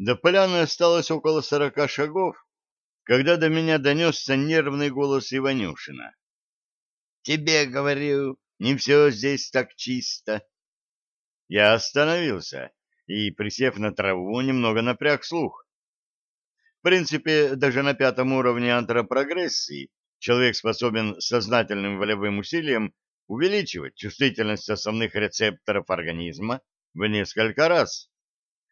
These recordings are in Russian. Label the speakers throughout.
Speaker 1: До поляны осталось около сорока шагов, когда до меня донесся нервный голос Иванюшина. — Тебе, говорю, не все здесь так чисто. Я остановился и, присев на траву, немного напряг слух. В принципе, даже на пятом уровне антропрогрессии человек способен сознательным волевым усилием увеличивать чувствительность основных рецепторов организма в несколько раз.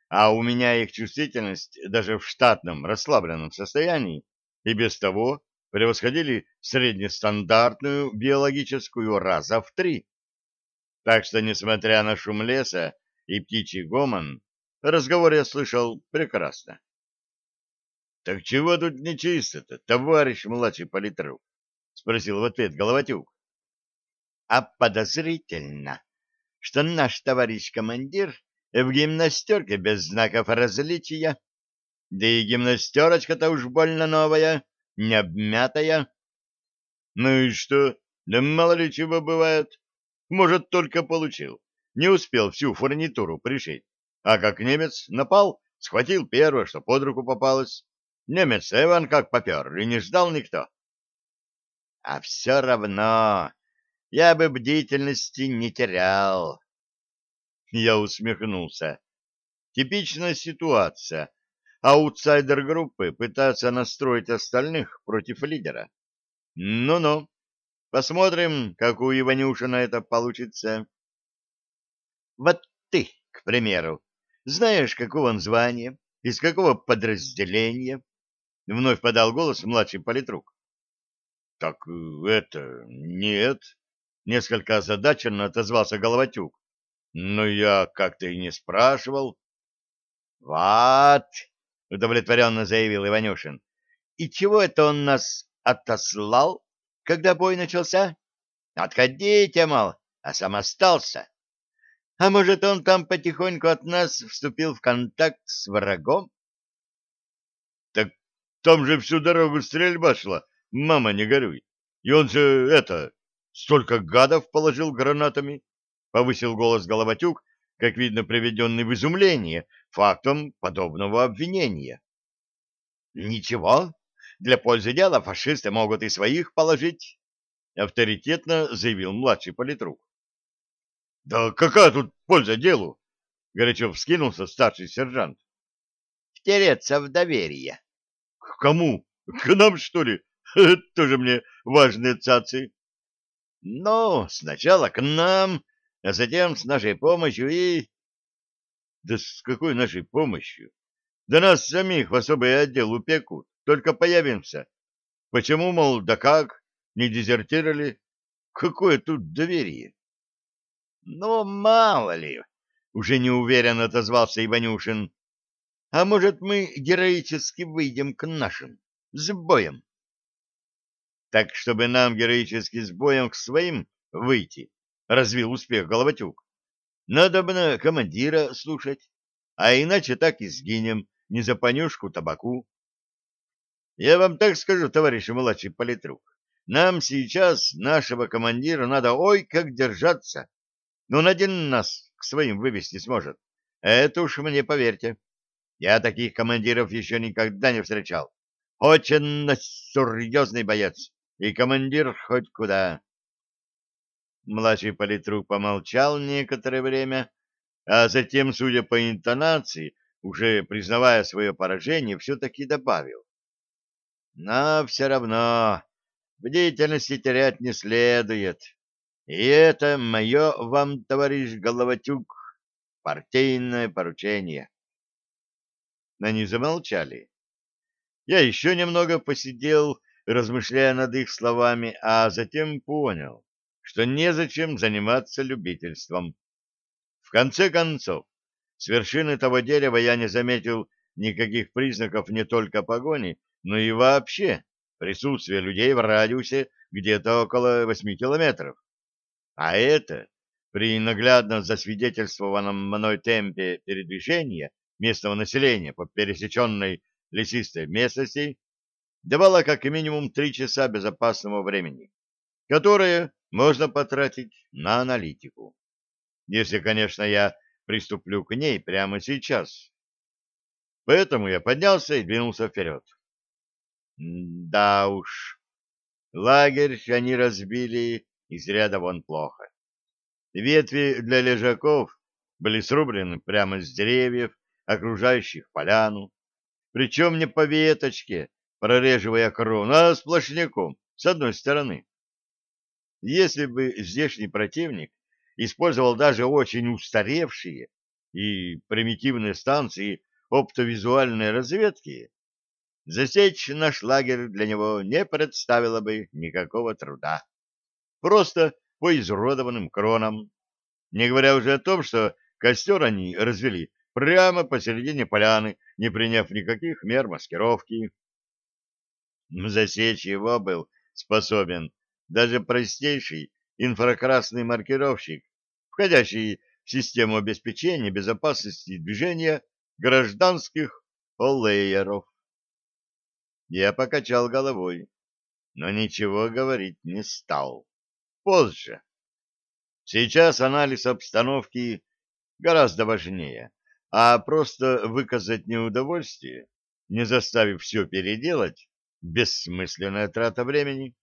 Speaker 1: А у меня их чувствительность даже в штатном расслабленном состоянии и без того превосходили среднестандартную биологическую раза в три. Так что, несмотря на шум леса и птичий гомон, разговор я слышал прекрасно. — Так чего тут нечисто-то, товарищ младший политрук? — спросил в ответ Головатюк. — А подозрительно, что наш товарищ командир в гимнастерке без знаков различия, да и гимнастерочка-то уж больно новая, не обмятая. Ну и что? Да мало ли чего бывает. Может, только получил. Не успел всю фурнитуру пришить. А как немец напал, схватил первое, что под руку попалось. Немец Эван как попер, и не ждал никто. А все равно я бы бдительности не терял. Я усмехнулся. Типичная ситуация. Аутсайдер группы пытается настроить остальных против лидера. Ну-ну, посмотрим, как у Иванюшина это получится. Вот ты, к примеру, знаешь, какого он звания, из какого подразделения? Вновь подал голос младший политрук. Так это, нет, несколько озадаченно отозвался Головатюк. Но я как-то и не спрашивал. Вот, — удовлетворенно заявил Иванюшин. — И чего это он нас отослал, когда бой начался? Отходите, мол, а сам остался. А может, он там потихоньку от нас вступил в контакт с врагом? — Так там же всю дорогу стрельба шла, мама, не горюй. И он же, это, столько гадов положил гранатами, — повысил голос Головатюк, как видно, приведенный в изумление фактом подобного обвинения. «Ничего, для пользы дела фашисты могут и своих положить», — авторитетно заявил младший политрук. «Да какая тут польза делу?» — горячо вскинулся старший сержант. «Втереться в доверие». «К кому? К нам, что ли? Это тоже мне важные цацы». «Ну, сначала к нам, а затем с нашей помощью и... Да с какой нашей помощью? Да нас самих в особый отдел упекут, только появимся. Почему, мол, да как, не дезертировали? Какое тут доверие? Ну, мало ли, уже неуверенно отозвался Иванюшин. А может, мы героически выйдем к нашим, с боем? Так, чтобы нам героически с боем к своим выйти, развил успех Головатюк. Надо бы на командира слушать, а иначе так и сгинем, не за понюшку табаку. Я вам так скажу, товарищ младший политрук, нам сейчас нашего командира надо ой как держаться. Но он один нас к своим вывести сможет. Это уж мне поверьте. Я таких командиров еще никогда не встречал. Очень серьезный боец. И командир хоть куда. Младший политрук помолчал некоторое время, а затем, судя по интонации, уже признавая свое поражение, все-таки добавил. Но все равно бдительности терять не следует. И это мое вам, товарищ Головатюк, партийное поручение. Они замолчали. Я еще немного посидел, размышляя над их словами, а затем понял что незачем заниматься любительством. В конце концов, с вершины того дерева я не заметил никаких признаков не только погони, но и вообще присутствия людей в радиусе где-то около восьми километров. А это, при наглядно засвидетельствованном мной темпе передвижения местного населения по пересеченной лесистой местности, давало как минимум три часа безопасного времени, которое можно потратить на аналитику. Если, конечно, я приступлю к ней прямо сейчас. Поэтому я поднялся и двинулся вперед. Да уж, лагерь они разбили из ряда вон плохо. Ветви для лежаков были срублены прямо с деревьев, окружающих поляну, причем не по веточке, прореживая крону, а сплошняком, с одной стороны. Если бы здешний противник использовал даже очень устаревшие и примитивные станции оптовизуальной разведки, засечь наш лагерь для него не представило бы никакого труда. Просто по изуродованным кронам, не говоря уже о том, что костер они развели прямо посередине поляны, не приняв никаких мер маскировки. Засечь его был способен даже простейший инфракрасный маркировщик, входящий в систему обеспечения безопасности движения гражданских олееров. Я покачал головой, но ничего говорить не стал. Позже. Сейчас анализ обстановки гораздо важнее, а просто выказать неудовольствие, не заставив все переделать, бессмысленная трата времени.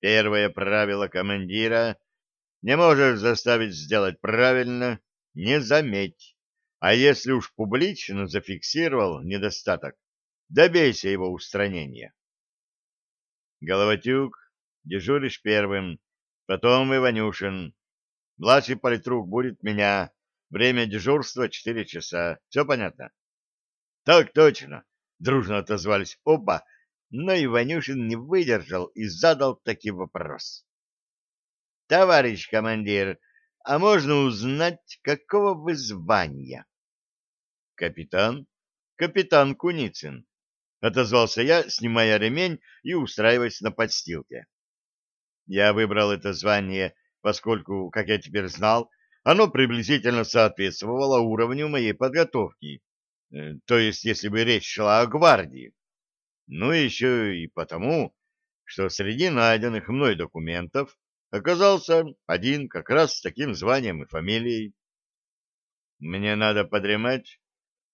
Speaker 1: Первое правило командира — не можешь заставить сделать правильно, не заметь. А если уж публично зафиксировал недостаток, добейся его устранения. Головатюк, дежуришь первым, потом Иванюшин. Младший политрук будет меня. Время дежурства — четыре часа. Все понятно? — Так точно, — дружно отозвались оба, но Иванюшин не выдержал и задал таки вопрос. — Товарищ командир, а можно узнать, какого вы звания? — Капитан. Капитан Куницын, — отозвался я, снимая ремень и устраиваясь на подстилке. Я выбрал это звание, поскольку, как я теперь знал, оно приблизительно соответствовало уровню моей подготовки, э, то есть если бы речь шла о гвардии. Ну еще и потому, что среди найденных мной документов оказался один как раз с таким званием и фамилией. Мне надо подремать.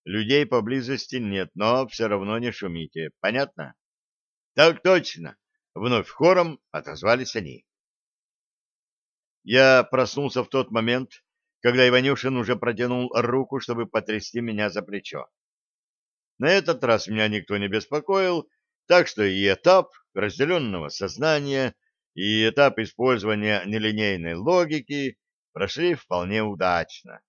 Speaker 1: Людей поблизости нет, но все равно не шумите. Понятно? Так точно. Вновь хором отозвались они. Я проснулся в тот момент, когда Иванюшин уже протянул руку, чтобы потрясти меня за плечо. На этот раз меня никто не беспокоил, так что и этап разделенного сознания, и этап использования нелинейной логики прошли вполне удачно,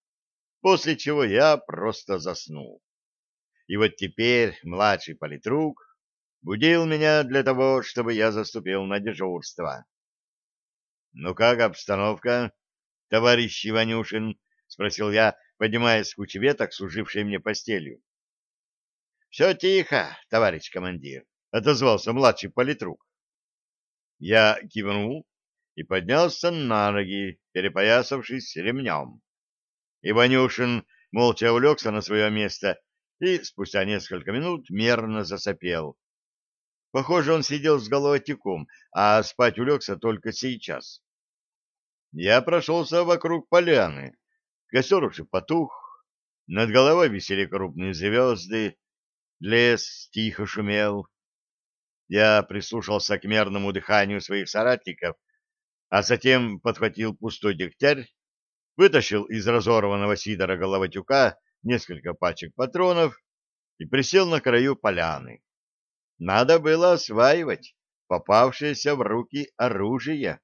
Speaker 1: после чего я просто заснул. И вот теперь младший политрук будил меня для того, чтобы я заступил на дежурство. — Ну как обстановка, товарищ Иванюшин? — спросил я, поднимаясь с кучи веток, служившей мне постелью. — Все тихо, товарищ командир, — отозвался младший политрук. Я кивнул и поднялся на ноги, перепоясавшись ремнем. Иванюшин молча улегся на свое место и спустя несколько минут мерно засопел. Похоже, он сидел с головотеком, а спать улегся только сейчас. Я прошелся вокруг поляны. Костер уже потух. Над головой висели крупные звезды. Лес тихо шумел. Я прислушался к мерному дыханию своих соратников, а затем подхватил пустой дегтярь, вытащил из разорванного сидора головотюка несколько пачек патронов и присел на краю поляны. Надо было осваивать попавшееся в руки оружие.